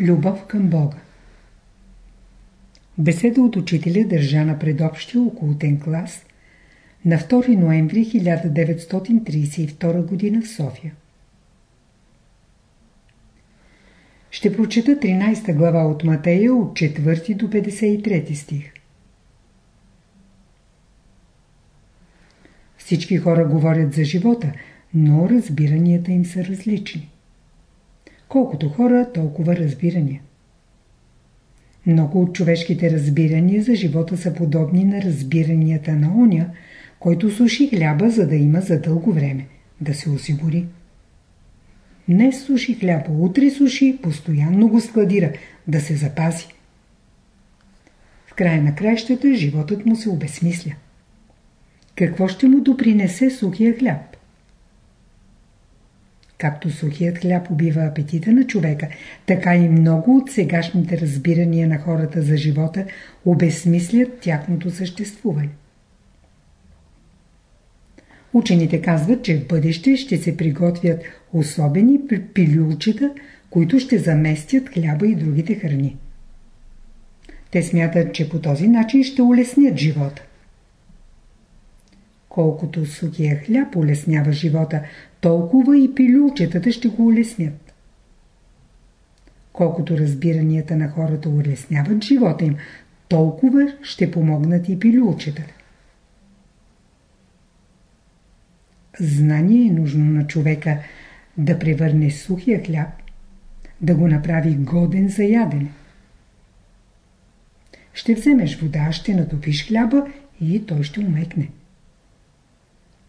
Любов към Бога Беседа от учителя държа на предобщия околотен клас на 2 ноември 1932 г. в София. Ще прочета 13 глава от Матея от 4 до 53 стих. Всички хора говорят за живота, но разбиранията им са различни. Колкото хора, толкова разбирания. Много от човешките разбирания за живота са подобни на разбиранията на оня, който суши хляба, за да има за дълго време, да се осигури. Днес суши хляба, утре суши, постоянно го складира, да се запази. В края на краищата животът му се обесмисля. Какво ще му допринесе сухия хляб? Както сухият хляб убива апетита на човека, така и много от сегашните разбирания на хората за живота обесмислят тяхното съществуване. Учените казват, че в бъдеще ще се приготвят особени пилюлчета, които ще заместят хляба и другите храни. Те смятат, че по този начин ще улеснят живота. Колкото сухия хляб улеснява живота, толкова и пилюлчетата ще го улеснят. Колкото разбиранията на хората улесняват живота им, толкова ще помогнат и пилюлчетата. Знание е нужно на човека да превърне сухия хляб, да го направи годен за ядене. Ще вземеш вода, ще натопиш хляба и той ще умекне.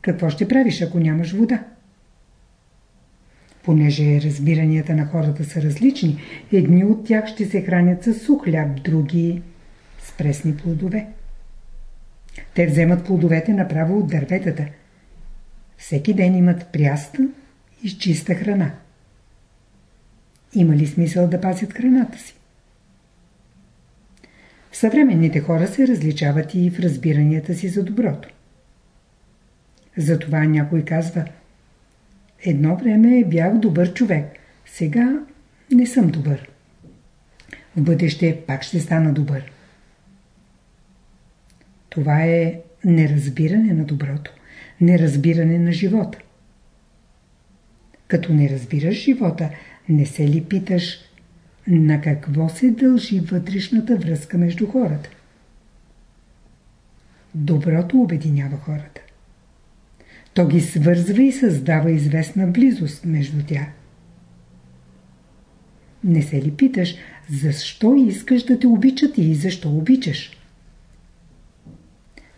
Какво ще правиш, ако нямаш вода? Понеже разбиранията на хората са различни, едни от тях ще се хранят с сух хляб, други с пресни плодове. Те вземат плодовете направо от дърветата. Всеки ден имат пряста и чиста храна. Има ли смисъл да пазят храната си? Съвременните хора се различават и в разбиранията си за доброто. Затова някой казва Едно време бях добър човек, сега не съм добър. В бъдеще пак ще стана добър. Това е неразбиране на доброто, неразбиране на живота. Като не разбираш живота, не се ли питаш на какво се дължи вътрешната връзка между хората? Доброто обединява хората. То ги свързва и създава известна близост между тях. Не се ли питаш, защо искаш да те обичат и защо обичаш?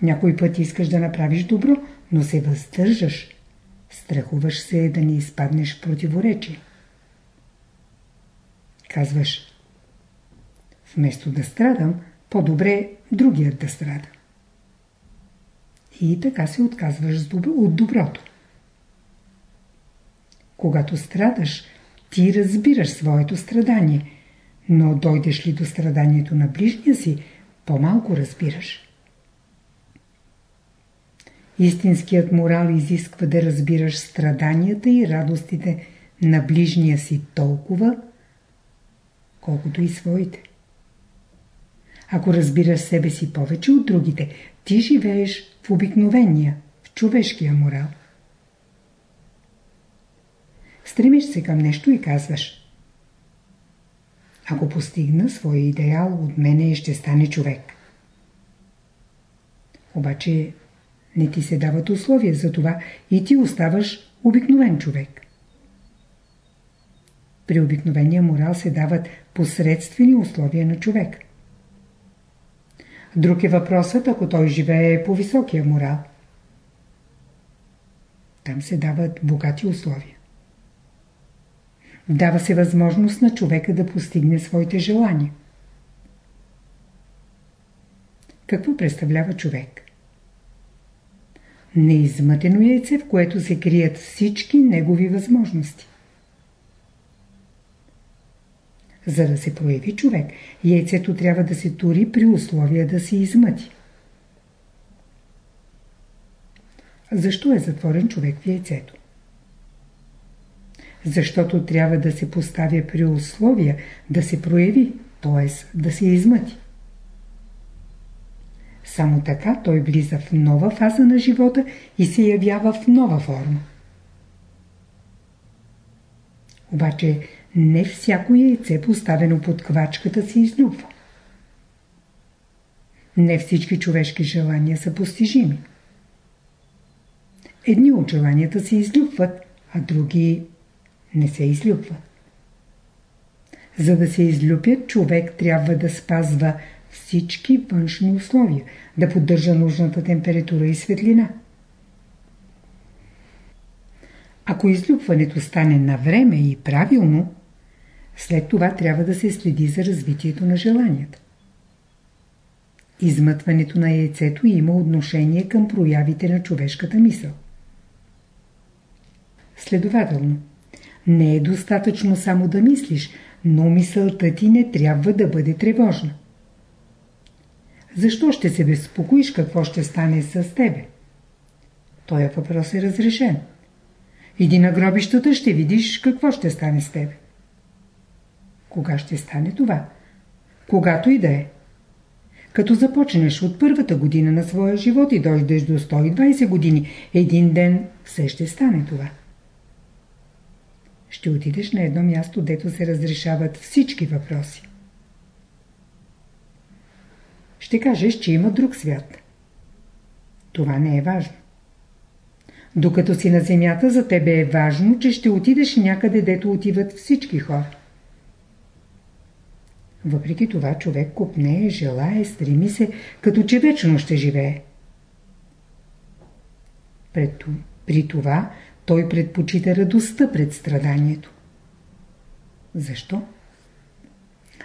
Някой път искаш да направиш добро, но се въздържаш. Страхуваш се да не изпаднеш в противоречие. Казваш, вместо да страдам, по-добре другият да страда. И така се отказваш от доброто. Когато страдаш, ти разбираш своето страдание, но дойдеш ли до страданието на ближния си, по-малко разбираш. Истинският морал изисква да разбираш страданията и радостите на ближния си толкова, колкото и своите. Ако разбираш себе си повече от другите, ти живееш в обикновения, в човешкия морал. Стремиш се към нещо и казваш Ако постигна своя идеал, от мене ще стане човек. Обаче не ти се дават условия за това и ти оставаш обикновен човек. При обикновения морал се дават посредствени условия на човек. Друг е въпросът, ако той живее по високия морал. Там се дават богати условия. Дава се възможност на човека да постигне своите желания. Какво представлява човек? Неизмътено яйце, в което се крият всички негови възможности. За да се прояви човек, яйцето трябва да се тури при условия да се измъти. Защо е затворен човек в яйцето? Защото трябва да се поставя при условия да се прояви, т.е. да се измъти. Само така той влиза в нова фаза на живота и се явява в нова форма. Обаче не всяко яйце поставено под квачката се излюбва. Не всички човешки желания са постижими. Едни от желанията се излюбват, а други не се излюбват. За да се излюбят, човек трябва да спазва всички външни условия, да поддържа нужната температура и светлина. Ако излюбването стане на време и правилно, след това трябва да се следи за развитието на желанията. Измътването на яйцето има отношение към проявите на човешката мисъл. Следователно, не е достатъчно само да мислиш, но мисълта ти не трябва да бъде тревожна. Защо ще се безпокоиш какво ще стане с тебе? Тоя въпрос е разрешен. Иди на гробищата, ще видиш какво ще стане с тебе. Кога ще стане това? Когато и да е. Като започнеш от първата година на своя живот и дойдеш до 120 години, един ден все ще стане това. Ще отидеш на едно място, дето се разрешават всички въпроси. Ще кажеш, че има друг свят. Това не е важно. Докато си на земята, за тебе е важно, че ще отидеш някъде, дето отиват всички хора. Въпреки това човек купне, желае, стреми се, като че вечно ще живее. При това той предпочита радостта пред страданието. Защо?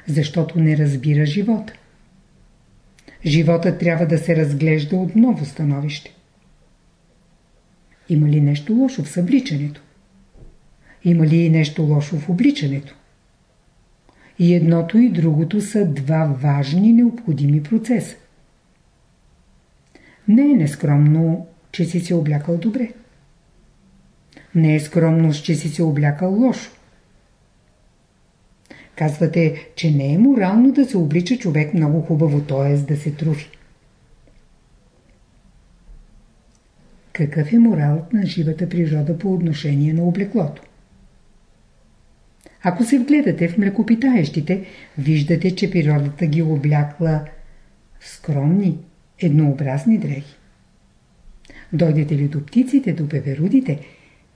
Защото не разбира живота. Живота трябва да се разглежда от ново становище. Има ли нещо лошо в събличането? Има ли нещо лошо в обличането? И едното и другото са два важни необходими процеса. Не е нескромно, че си се облякал добре. Не е скромност, че си се облякал лошо. Казвате, че не е морално да се облича човек много хубаво, т.е. да се труфи. Какъв е моралът на живата природа по отношение на облеклото? Ако се вгледате в млекопитаещите, виждате, че природата ги облякла в скромни, еднообразни дрехи. Дойдете ли до птиците, до беверудите,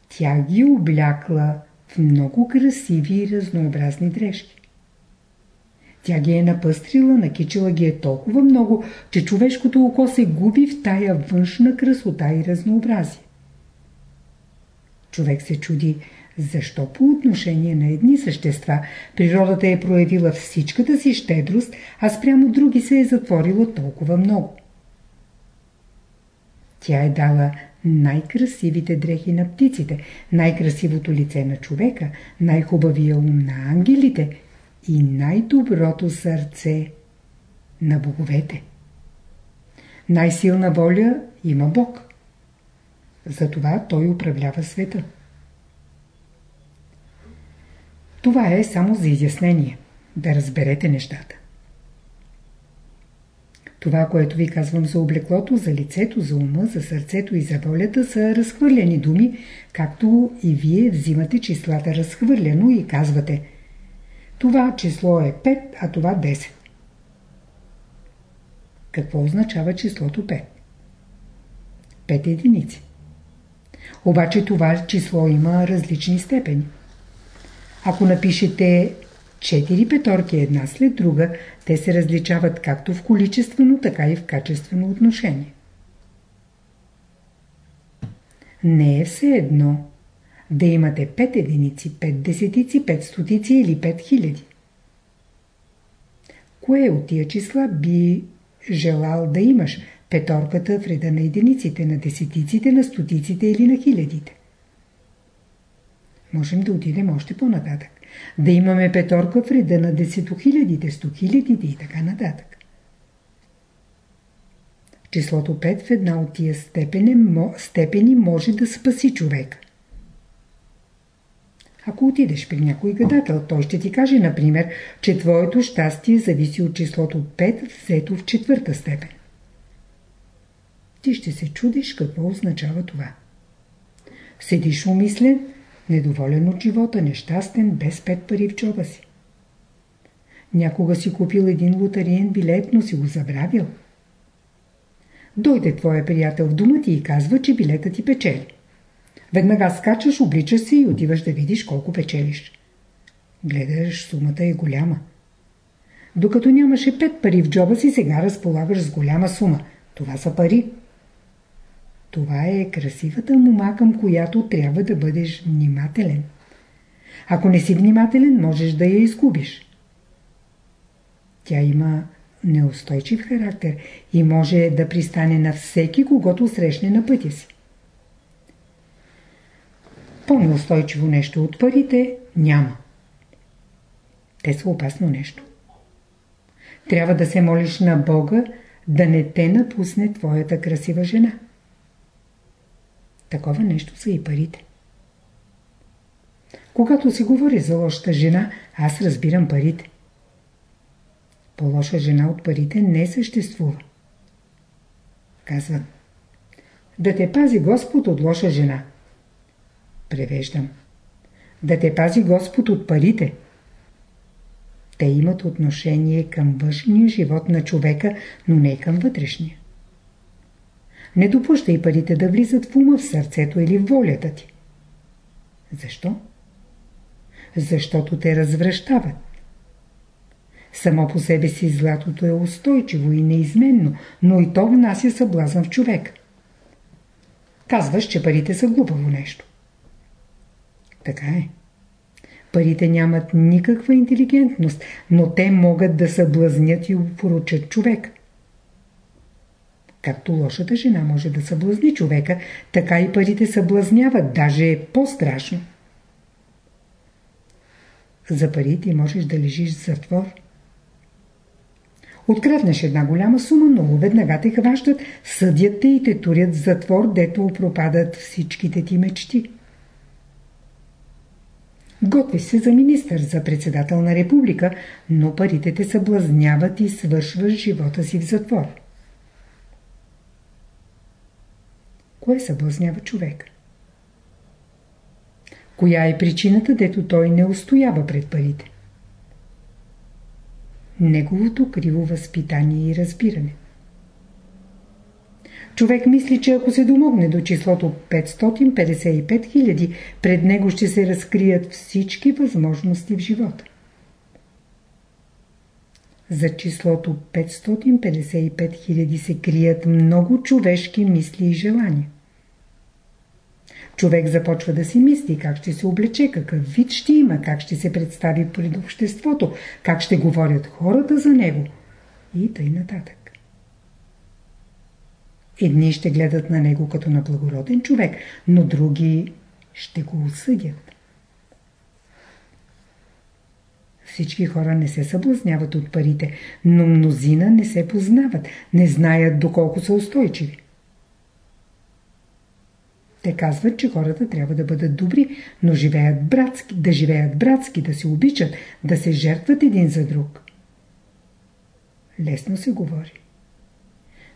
тя ги облякла в много красиви и разнообразни дрежки. Тя ги е напъстрила, накичила ги е толкова много, че човешкото око се губи в тая външна красота и разнообразие. Човек се чуди, защо по отношение на едни същества природата е проявила всичката си щедрост, а спрямо други се е затворила толкова много. Тя е дала най-красивите дрехи на птиците, най-красивото лице на човека, най-хубавия ум на ангелите и най-доброто сърце на боговете. Най-силна воля има Бог. Затова Той управлява света. Това е само за изяснение, да разберете нещата. Това, което ви казвам за облеклото, за лицето, за ума, за сърцето и за волята са разхвърлени думи, както и вие взимате числата разхвърляно и казвате това число е 5, а това 10. Какво означава числото 5? 5 единици. Обаче това число има различни степени. Ако напишете четири петорки една след друга, те се различават както в количествено, така и в качествено отношение. Не е все едно да имате 5 единици, 5 десетици, 5 стотици или 5 хиляди. Кое от тия числа би желал да имаш? Петорката в реда на единиците, на десетиците, на стотиците или на хилядите? Можем да отидем още по-нататък да имаме петорка в реда на десетохилядите, стохилядите и така нататък. Числото 5 в една от тия степени, степени може да спаси човек. Ако отидеш при някой гадател, той ще ти каже, например, че твоето щастие зависи от числото 5, взето в четвърта степен. Ти ще се чудиш какво означава това. Седиш умислен, недоволен от живота, нещастен, без пет пари в чоба си. Някога си купил един лотариен билет, но си го забравил. Дойде твоя приятел в дома ти и казва, че билета ти печели. Веднага скачаш, обличаш се и отиваш да видиш колко печелиш. Гледаш, сумата е голяма. Докато нямаше пет пари в джоба си, сега разполагаш с голяма сума. Това са пари. Това е красивата мума, към която трябва да бъдеш внимателен. Ако не си внимателен, можеш да я изгубиш. Тя има неустойчив характер и може да пристане на всеки, когато срещне на пътя си. По-неустойчиво нещо от парите няма. Те са опасно нещо. Трябва да се молиш на Бога да не те напусне твоята красива жена. Такова нещо са и парите. Когато си говори за лошата жена, аз разбирам парите. По-лоша жена от парите не съществува. Казва, да те пази Господ от лоша жена. Превеждам. Да те пази Господ от парите. Те имат отношение към външния живот на човека, но не към вътрешния. Не допущай парите да влизат в ума, в сърцето или в волята ти. Защо? Защото те развръщават. Само по себе си златото е устойчиво и неизменно, но и то внася съблазън в човек. Казваш, че парите са глупаво нещо. Така е. Парите нямат никаква интелигентност, но те могат да съблазнят и упоручат човек. Както лошата жена може да съблазни човека, така и парите съблазняват, даже е по-страшно. За парите можеш да лежиш в затвор. Откраднеш една голяма сума, но веднага те хващат, съдят те и те турят в затвор, дето пропадат всичките ти мечти. Готви се за министър, за председател на република, но парите те съблазняват и свършваш живота си в затвор. Кое съблазнява човек? Коя е причината, дето той не устоява пред парите? Неговото криво възпитание и разбиране. Човек мисли, че ако се домогне до числото 555 000, пред него ще се разкрият всички възможности в живота. За числото 555 000 се крият много човешки мисли и желания. Човек започва да си мисли как ще се облече, какъв вид ще има, как ще се представи пред обществото, как ще говорят хората за него и тъй нататък. Едни ще гледат на него като на благороден човек, но други ще го осъдят. Всички хора не се съблазняват от парите, но мнозина не се познават, не знаят доколко са устойчиви. Те казват, че хората трябва да бъдат добри, но живеят братски, да живеят братски, да се обичат, да се жертват един за друг. Лесно се говори.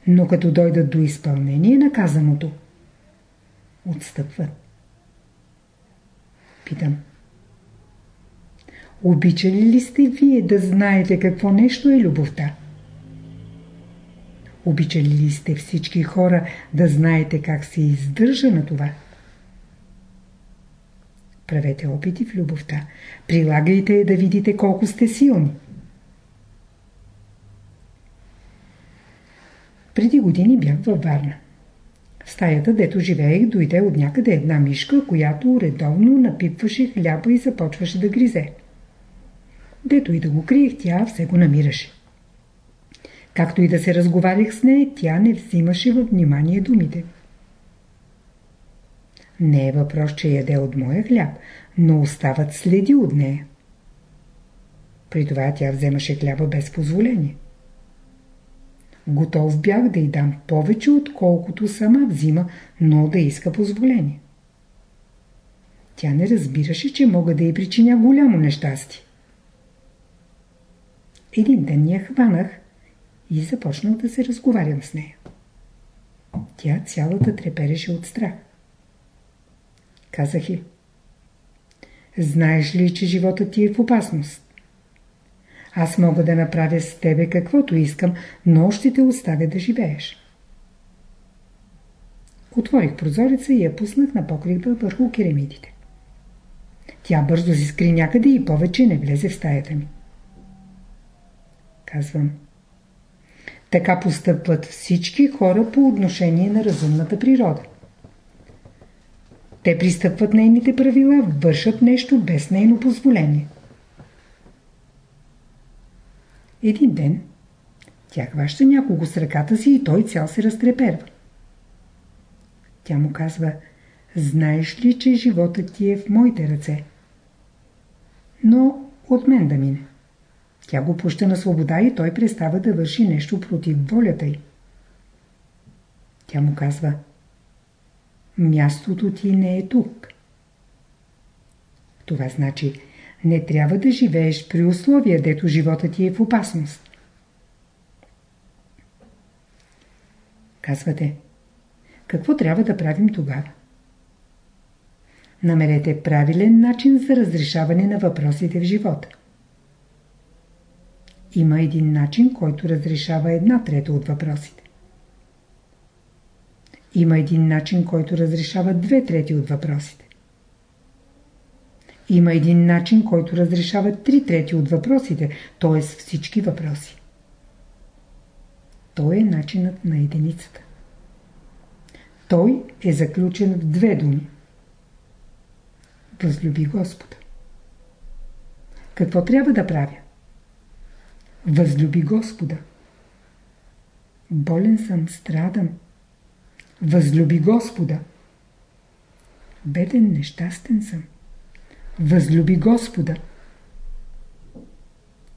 Но като дойдат до изпълнение на казаното, отстъпват. Питам. Обичали ли сте вие да знаете какво нещо е любовта? Обичали ли сте всички хора да знаете как се издържа на това? Правете опити в любовта. Прилагайте да видите колко сте силни. Преди години бях във Варна. В стаята, дето живеех, дойде от някъде една мишка, която редовно напипваше хляба и започваше да гризе. Дето и да го криех, тя все го намираше. Както и да се разговарях с нея, тя не взимаше във внимание думите. Не е въпрос, че яде от моя хляб, но остават следи от нея. При това тя вземаше хляба без позволение. Готов бях да й дам повече, отколкото сама взима, но да иска позволение. Тя не разбираше, че мога да й причиня голямо нещастие. Един ден я хванах и започнах да се разговарям с нея. Тя цялата трепереше от страх. Казах и. Знаеш ли, че живота ти е в опасност? Аз мога да направя с тебе каквото искам, но ще те оставя да живееш. Отворих прозореца и я пуснах на покрива върху керамидите. Тя бързо се скри някъде и повече не влезе в стаята ми. Казвам. Така постъпват всички хора по отношение на разумната природа. Те пристъпват нейните правила, вършат нещо без нейно позволение. Един ден тя хваща някого с ръката си и той цял се разтреперва. Тя му казва, знаеш ли, че животът ти е в моите ръце? Но от мен да мине. Тя го пуща на свобода и той престава да върши нещо против волята й. Тя му казва, мястото ти не е тук. Това значи, не трябва да живееш при условия, дето живота ти е в опасност. Казвате, какво трябва да правим тогава? Намерете правилен начин за разрешаване на въпросите в живота. Има един начин, който разрешава една трета от въпросите. Има един начин, който разрешава две трети от въпросите. Има един начин, който разрешава три трети от въпросите, т.е. всички въпроси. Той е начинът на единицата. Той е заключен в две думи. Възлюби Господа. Какво трябва да правя? Възлюби Господа. Болен съм, страдам. Възлюби Господа. Беден, нещастен съм. Възлюби Господа.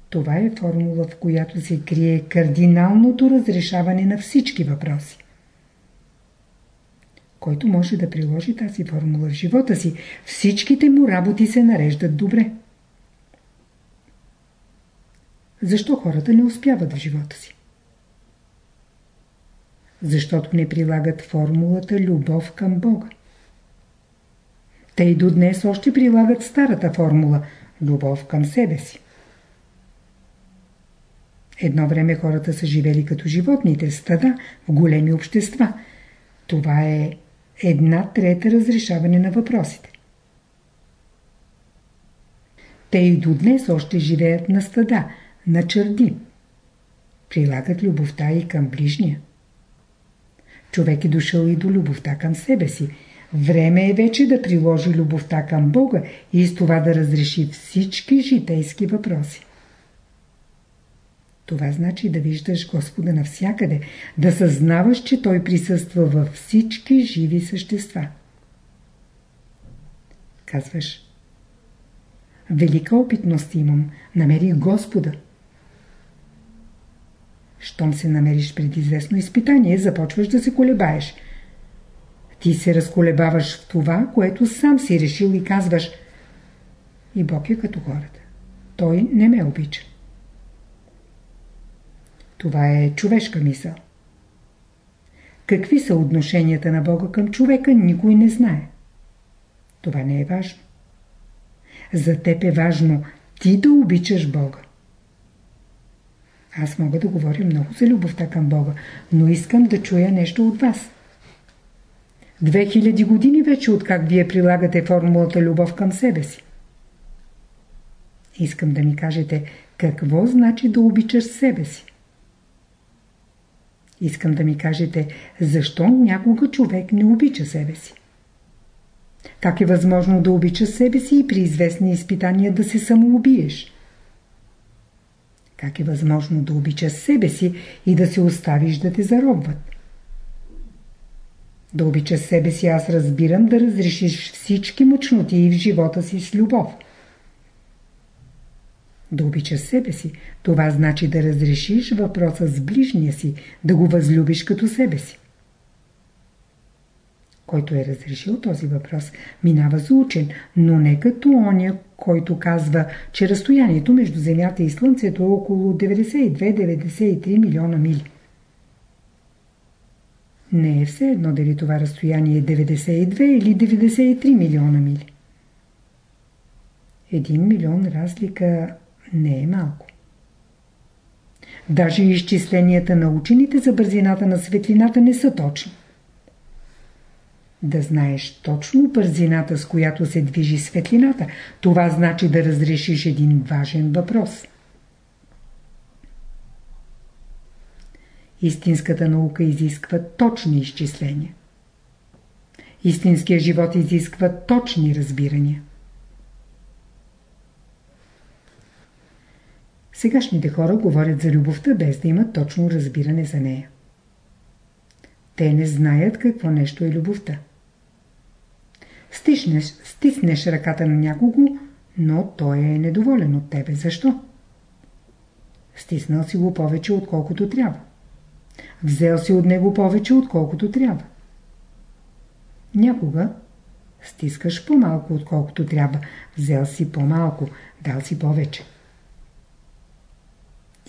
Това е формула, в която се крие кардиналното разрешаване на всички въпроси. Който може да приложи тази формула в живота си, всичките му работи се нареждат добре. Защо хората не успяват в живота си? Защото не прилагат формулата любов към Бога. Те и до днес още прилагат старата формула – любов към себе си. Едно време хората са живели като животните, стада, в големи общества. Това е една трета разрешаване на въпросите. Те и до днес още живеят на стада, на черди. Прилагат любовта и към ближния. Човек е дошъл и до любовта към себе си – Време е вече да приложи любовта към Бога и с това да разреши всички житейски въпроси. Това значи да виждаш Господа навсякъде, да съзнаваш, че Той присъства във всички живи същества. Казваш, велика опитност имам, намерих Господа. Щом се намериш пред известно изпитание, започваш да се колебаеш – ти се разколебаваш в това, което сам си решил и казваш и Бог е като хората. Той не ме обича. Това е човешка мисъл. Какви са отношенията на Бога към човека, никой не знае. Това не е важно. За теб е важно ти да обичаш Бога. Аз мога да говоря много за любовта към Бога, но искам да чуя нещо от вас. 2000 години вече откак вие прилагате формулата любов към себе си. Искам да ми кажете какво значи да обичаш себе си. Искам да ми кажете защо някога човек не обича себе си. Как е възможно да обичаш себе си и при известни изпитания да се самоубиеш? Как е възможно да обичаш себе си и да се оставиш да те заробват? Да обичаш себе си, аз разбирам да разрешиш всички мъчноти в живота си с любов. Да обичаш себе си, това значи да разрешиш въпроса с ближния си, да го възлюбиш като себе си. Който е разрешил този въпрос, минава за учен, но не като оня, който казва, че разстоянието между Земята и Слънцето е около 92-93 милиона мили. Не е все едно дали това разстояние е 92 или 93 милиона мили. Един милион разлика не е малко. Даже изчисленията на учените за бързината на светлината не са точни. Да знаеш точно бързината, с която се движи светлината, това значи да разрешиш един важен въпрос. Истинската наука изисква точни изчисления. Истинският живот изисква точни разбирания. Сегашните хора говорят за любовта без да имат точно разбиране за нея. Те не знаят какво нещо е любовта. Стиснеш, стиснеш ръката на някого, но той е недоволен от тебе. Защо? Стиснал си го повече, отколкото трябва. Взел си от него повече, отколкото трябва. Някога стискаш по-малко, отколкото трябва. Взел си по-малко, дал си повече.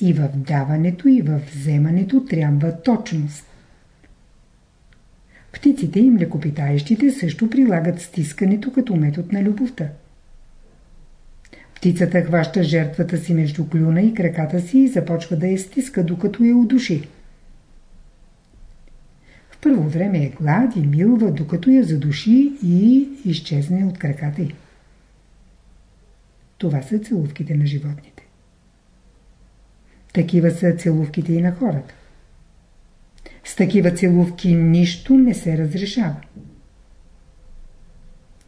И в даването, и в вземането трябва точност. Птиците и млекопитаещите също прилагат стискането като метод на любовта. Птицата хваща жертвата си между клюна и краката си и започва да я стиска, докато я удуши. В първо време е глади, милва, докато я задуши и изчезне от краката й. Това са целувките на животните. Такива са целувките и на хората. С такива целувки нищо не се разрешава.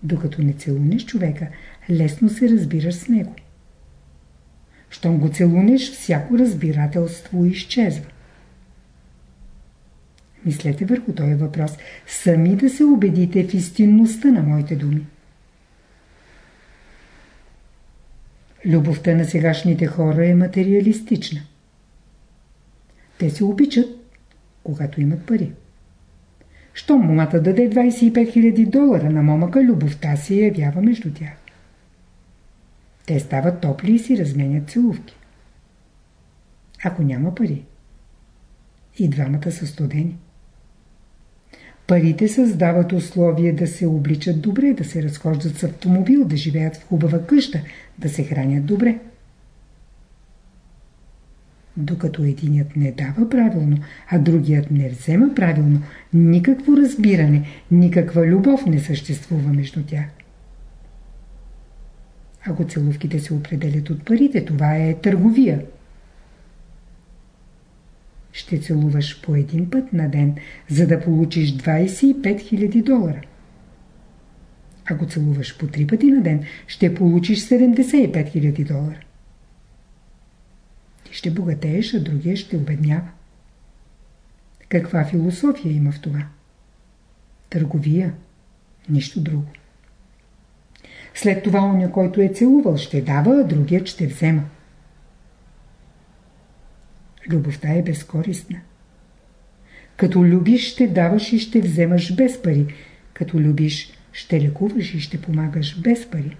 Докато не целунеш човека, лесно се разбираш с него. Щом го целунеш, всяко разбирателство изчезва. Мислете върху този въпрос, сами да се убедите в истинността на моите думи. Любовта на сегашните хора е материалистична. Те се обичат, когато имат пари. Щом момата даде 25 000 долара на момъка, любовта си явява между тях. Те стават топли и си разменят целувки. Ако няма пари, и двамата са студени. Парите създават условия да се обличат добре, да се разхождат с автомобил, да живеят в хубава къща, да се хранят добре. Докато единият не дава правилно, а другият не взема правилно, никакво разбиране, никаква любов не съществува между тях. Ако целувките се определят от парите, това е търговия. Ще целуваш по един път на ден, за да получиш 25 000 долара. Ако целуваш по три пъти на ден, ще получиш 75 000 долара ще богатееш, а другия ще обеднява. Каква философия има в това? Търговия. Нищо друго. След това оня, който е целувал, ще дава, а другият ще взема. Любовта е безкористна. Като любиш, ще даваш и ще вземаш без пари. Като любиш, ще лекуваш и ще помагаш без пари.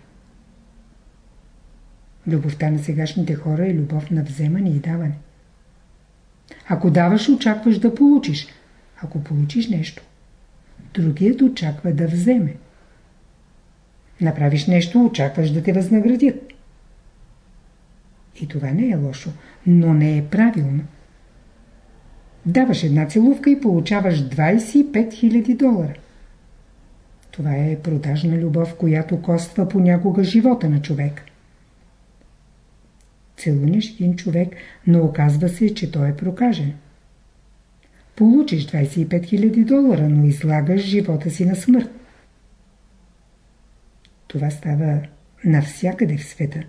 Любовта на сегашните хора е любов на вземане и даване. Ако даваш, очакваш да получиш. Ако получиш нещо, другият очаква да вземе. Направиш нещо, очакваш да те възнаградят. И това не е лошо, но не е правилно. Даваш една целувка и получаваш 25 000 долара. Това е продажна любов, която коства понякога живота на човека. Целуниш един човек, но оказва се, че той е прокажен. Получиш 25 000 долара, но излагаш живота си на смърт. Това става навсякъде в света.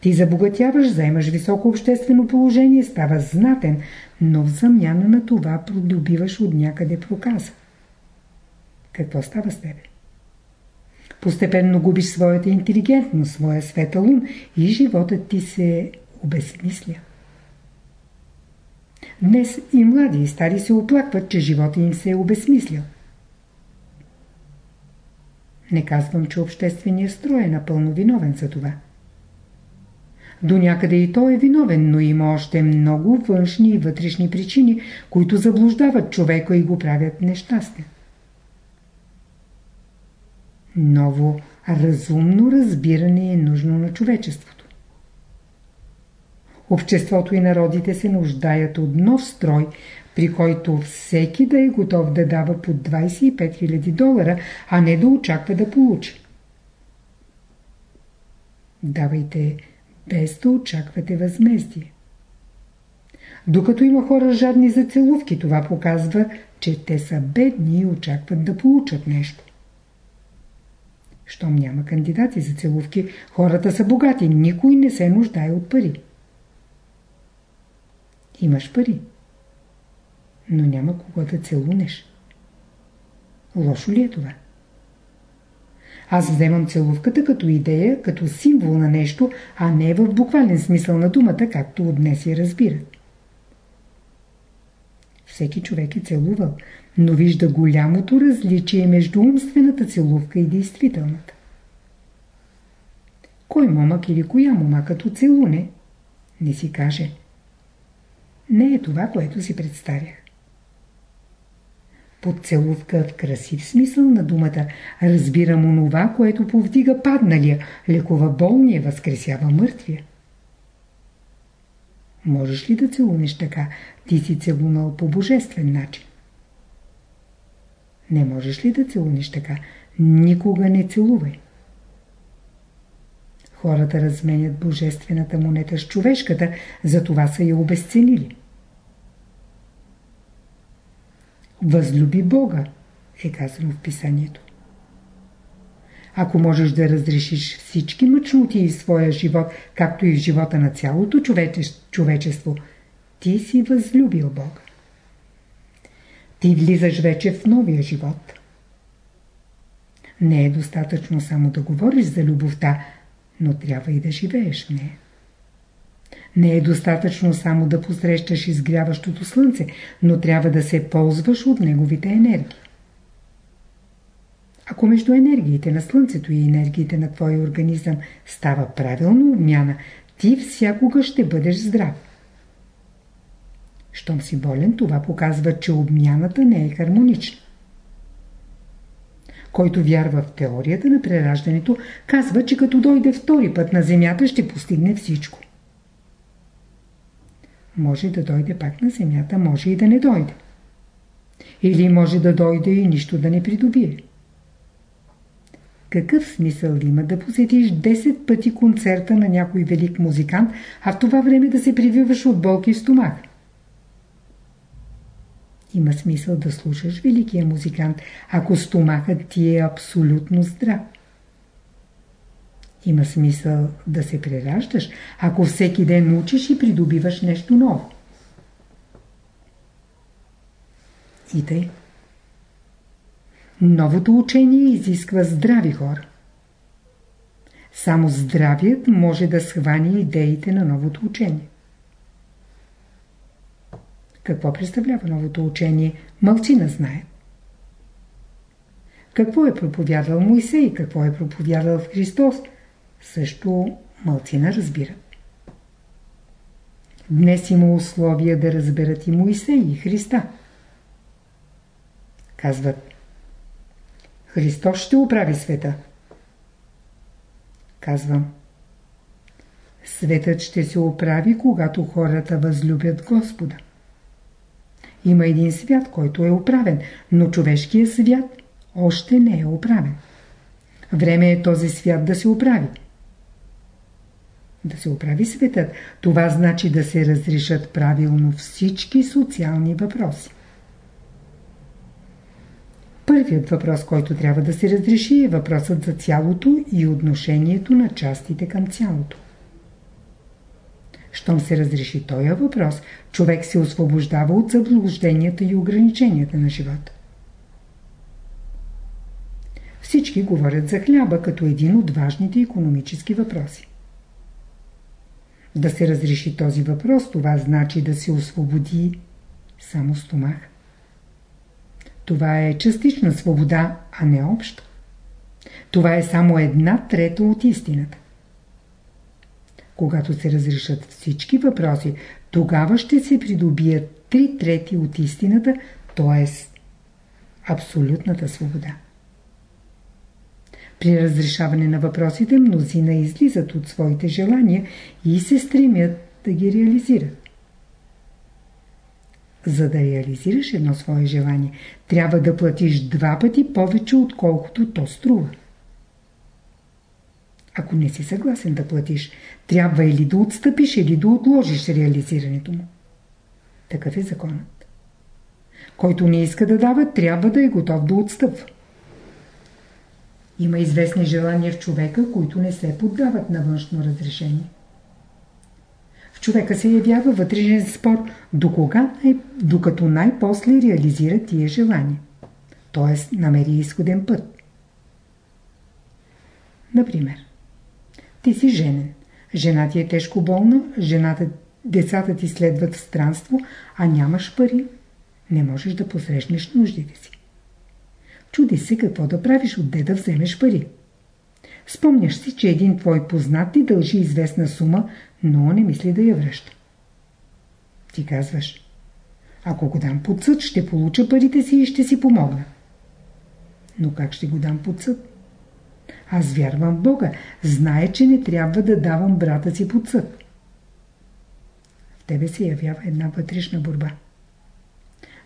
Ти забогатяваш, заемаш високо обществено положение, ставаш знатен, но в замяна на това придобиваш от някъде проказа. Какво става с тебе? Постепенно губиш своята интелигентност, своя светъл ум и животът ти се обезмисля. Днес и млади и стари се оплакват, че живота им се е обезмислял. Не казвам, че общественият строй е напълно виновен за това. До някъде и той е виновен, но има още много външни и вътрешни причини, които заблуждават човека и го правят нещастен. Ново, разумно разбиране е нужно на човечеството. Обществото и народите се нуждаят от нов строй, при който всеки да е готов да дава по 25 000 долара, а не да очаква да получи. Давайте без да очаквате възмездие. Докато има хора жадни за целувки, това показва, че те са бедни и очакват да получат нещо. Щом няма кандидати за целувки, хората са богати, никой не се нуждае от пари. Имаш пари, но няма кого да целунеш. Лошо ли е това? Аз вземам целувката като идея, като символ на нещо, а не в буквален смисъл на думата, както от днес я разбират. Всеки човек е целувал, но вижда голямото различие между умствената целувка и действителната. Кой момък или коя мома като целуне, не си каже. Не е това, което си представях. Под целувка в красив смисъл на думата разбирам онова, което повдига падналия, лекува болния, възкресява мъртвия. Можеш ли да целунеш така? Ти си целунал по божествен начин. Не можеш ли да целунеш така? Никога не целувай. Хората разменят божествената монета с човешката, затова са я обесценили. Възлюби Бога, е казано в писанието. Ако можеш да разрешиш всички мъчноти в своя живот, както и в живота на цялото човечество, ти си възлюбил Бога. Ти влизаш вече в новия живот. Не е достатъчно само да говориш за любовта, но трябва и да живееш в нея. Не е достатъчно само да посрещаш изгряващото слънце, но трябва да се ползваш от неговите енергии. Ако между енергиите на слънцето и енергиите на твоя организъм става правилна обмяна, ти всякога ще бъдеш здрав. Щом си болен, това показва, че обмяната не е хармонична. Който вярва в теорията на прераждането, казва, че като дойде втори път на Земята, ще постигне всичко. Може да дойде пак на Земята, може и да не дойде. Или може да дойде и нищо да не придобие. Какъв смисъл има да посетиш 10 пъти концерта на някой велик музикант, а в това време да се прививаш от болки в стомах? Има смисъл да слушаш великия музикант, ако стомахът ти е абсолютно здрав. Има смисъл да се прераждаш, ако всеки ден учиш и придобиваш нещо ново. И тъй. Новото учение изисква здрави хора. Само здравият може да схвани идеите на новото учение. Какво представлява новото учение? Мълцина знае. Какво е проповядал Моисей, какво е проповядал в Христос, също мълцина разбират. Днес има условия да разберат и Моисей и Христа. Казват, Христос ще оправи света. Казвам, светът ще се оправи, когато хората възлюбят Господа. Има един свят, който е оправен, но човешкият свят още не е оправен. Време е този свят да се оправи. Да се оправи светът, това значи да се разрешат правилно всички социални въпроси. Първият въпрос, който трябва да се разреши е въпросът за цялото и отношението на частите към цялото. Щом се разреши този въпрос, човек се освобождава от заблужденията и ограниченията на живота. Всички говорят за хляба като един от важните економически въпроси. Да се разреши този въпрос, това значи да се освободи само стомах. Това е частична свобода, а не обща. Това е само една трета от истината. Когато се разрешат всички въпроси, тогава ще се придобият три трети от истината, т.е. абсолютната свобода. При разрешаване на въпросите мнозина излизат от своите желания и се стремят да ги реализират. За да реализираш едно свое желание, трябва да платиш два пъти повече, отколкото то струва. Ако не си съгласен да платиш, трябва или да отстъпиш, или да отложиш реализирането му. Такъв е законът. Който не иска да дава, трябва да е готов да отстъпва. Има известни желания в човека, които не се поддават на външно разрешение. В човека се явява вътрешен спор, до кога, докато най-после реализира тия желания. Т.е. намери изходен път. Например, ти си женен. Жена ти е тежко болна, жената, децата ти следват в странство, а нямаш пари. Не можеш да посрещнеш нуждите си. Чуди се какво да правиш, отде да вземеш пари. Спомняш си, че един твой познат ти дължи известна сума, но не мисли да я връща. Ти казваш, ако го дам под съд, ще получа парите си и ще си помогна. Но как ще го дам под съд? Аз вярвам Бога. Знае, че не трябва да давам брата си под съд. В тебе се явява една вътрешна борба.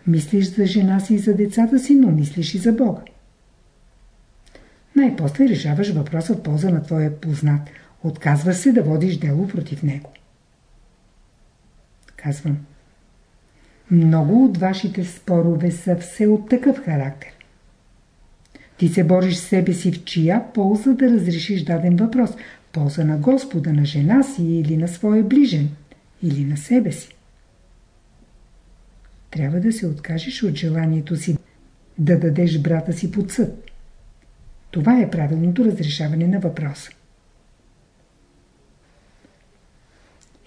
Мислиш за жена си и за децата си, но мислиш и за Бога. Най-после решаваш въпроса в полза на твоя познат. Отказваш се да водиш дело против него. Казвам. Много от вашите спорове са все от такъв характер. Ти се бориш с себе си в чия полза да разрешиш даден въпрос. Полза на Господа, на жена си или на своя ближен, или на себе си. Трябва да се откажеш от желанието си да дадеш брата си под съд. Това е правилното разрешаване на въпроса.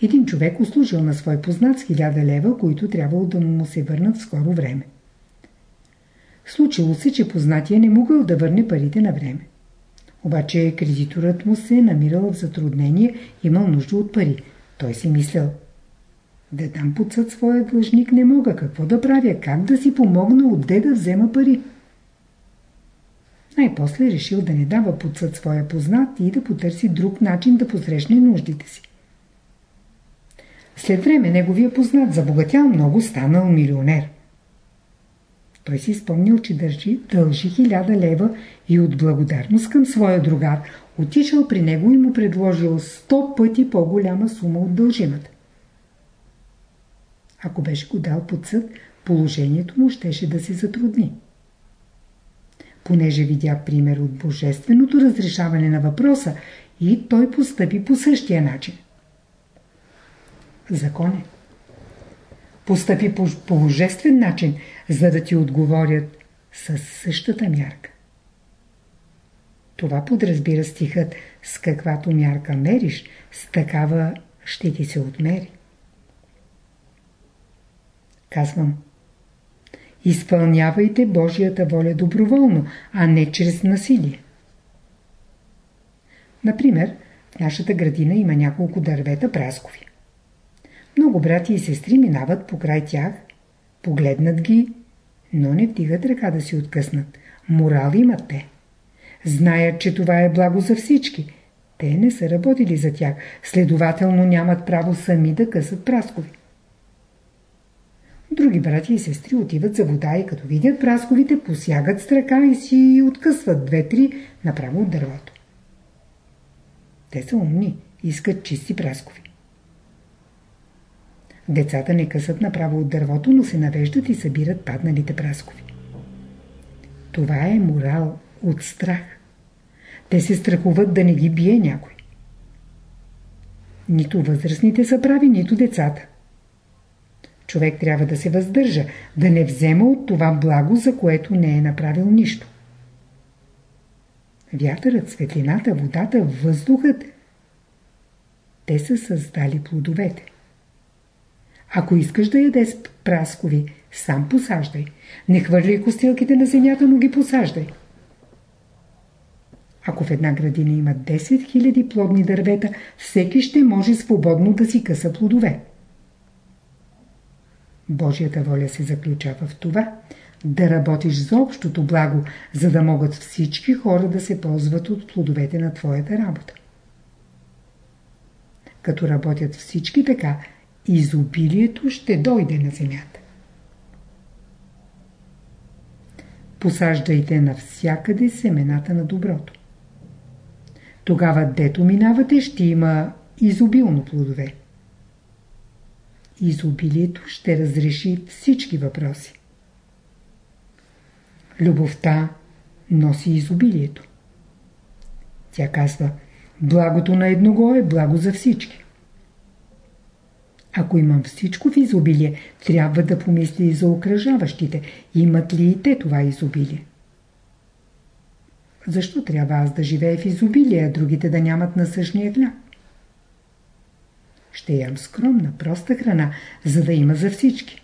Един човек услужил на свой познат с хиляда лева, които трябвало да му се върнат в скоро време. Случило се, че познатия не могъл да върне парите на време. Обаче кредиторът му се намирал в затруднение, имал нужда от пари. Той си мислял, да дам под съд своя длъжник не мога, какво да правя, как да си помогна, отде да взема пари. Най-после решил да не дава под съд своя познат и да потърси друг начин да посрещне нуждите си. След време неговия познат забогатял много, станал милионер. Той си спомнил, че държи, дължи хиляда лева и от благодарност към своя другар отишъл при него и му предложил сто пъти по-голяма сума от дължимата. Ако беше го дал под съд, положението му щеше да се затрудни. Понеже видя пример от божественото разрешаване на въпроса и той постъпи по същия начин. Закон е. Постъпи по, божествен начин, за да ти отговорят със същата мярка. Това подразбира стихът с каквато мярка мериш, с такава ще ти се отмери. Казвам. Изпълнявайте Божията воля доброволно, а не чрез насилие. Например, в нашата градина има няколко дървета праскови. Много брати и сестри минават покрай тях, погледнат ги, но не вдигат ръка да си откъснат. Морал имат те. Знаят, че това е благо за всички. Те не са работили за тях, следователно нямат право сами да късат праскови. Други брати и сестри отиват за вода и като видят прасковите, посягат с ръка и си откъсват две-три направо от дървото. Те са умни, искат чисти праскови. Децата не късат направо от дървото, но се навеждат и събират падналите праскови. Това е морал от страх. Те се страхуват да не ги бие някой. Нито възрастните са прави, нито децата. Човек трябва да се въздържа, да не взема от това благо, за което не е направил нищо. Вятърът, светлината, водата, въздухът – те са създали плодовете. Ако искаш да ядеш праскови, сам посаждай. Не хвърляй костилките на земята, но ги посаждай. Ако в една градина има 10 000 плодни дървета, всеки ще може свободно да си къса плодове. Божията воля се заключава в това да работиш за общото благо, за да могат всички хора да се ползват от плодовете на твоята работа. Като работят всички така, изобилието ще дойде на земята. Посаждайте навсякъде семената на доброто. Тогава, дето минавате, ще има изобилно плодове. Изобилието ще разреши всички въпроси. Любовта носи изобилието. Тя казва, благото на едного е благо за всички. Ако имам всичко в изобилие, трябва да помисля и за окръжаващите. Имат ли и те това изобилие? Защо трябва аз да живея в изобилие, а другите да нямат насъщния хляб? Ще ям скромна, проста храна, за да има за всички.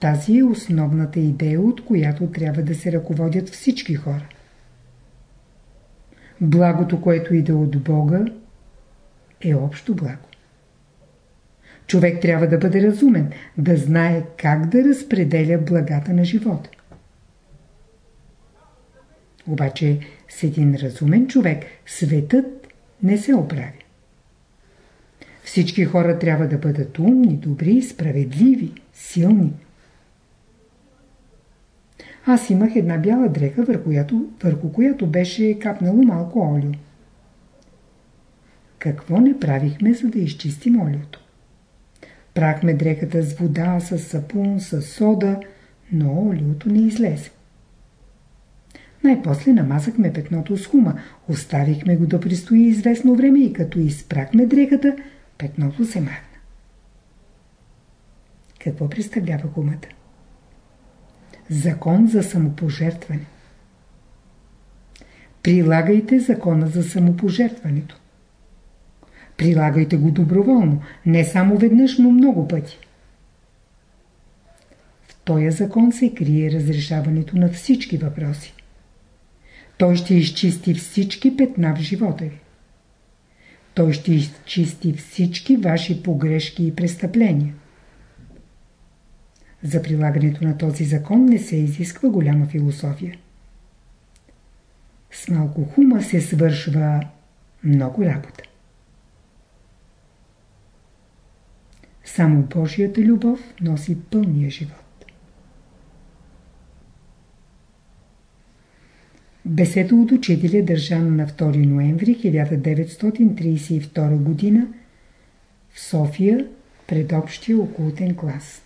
Тази е основната идея, от която трябва да се ръководят всички хора. Благото, което иде от Бога, е общо благо. Човек трябва да бъде разумен, да знае как да разпределя благата на живота. Обаче с един разумен човек светът не се оправи. Всички хора трябва да бъдат умни, добри, справедливи, силни. Аз имах една бяла дреха, върху която, върху която беше капнало малко олио. Какво не правихме, за да изчистим олиото? Прахме дрехата с вода, с сапун, с сода, но олиото не излезе. Най-после намазахме петното с хума, оставихме го да пристои известно време и като изпрахме дрехата, петното се махна. Какво представлява хумата? Закон за самопожертване. Прилагайте закона за самопожертването. Прилагайте го доброволно, не само веднъж, но много пъти. В този закон се крие разрешаването на всички въпроси. Той ще изчисти всички петна в живота ви. Той ще изчисти всички ваши погрешки и престъпления. За прилагането на този закон не се изисква голяма философия. С малко хума се свършва много работа. Само Божията любов носи пълния живот. Беседа от учителя държана на 2 ноември 1932 г. в София пред общия окултен клас.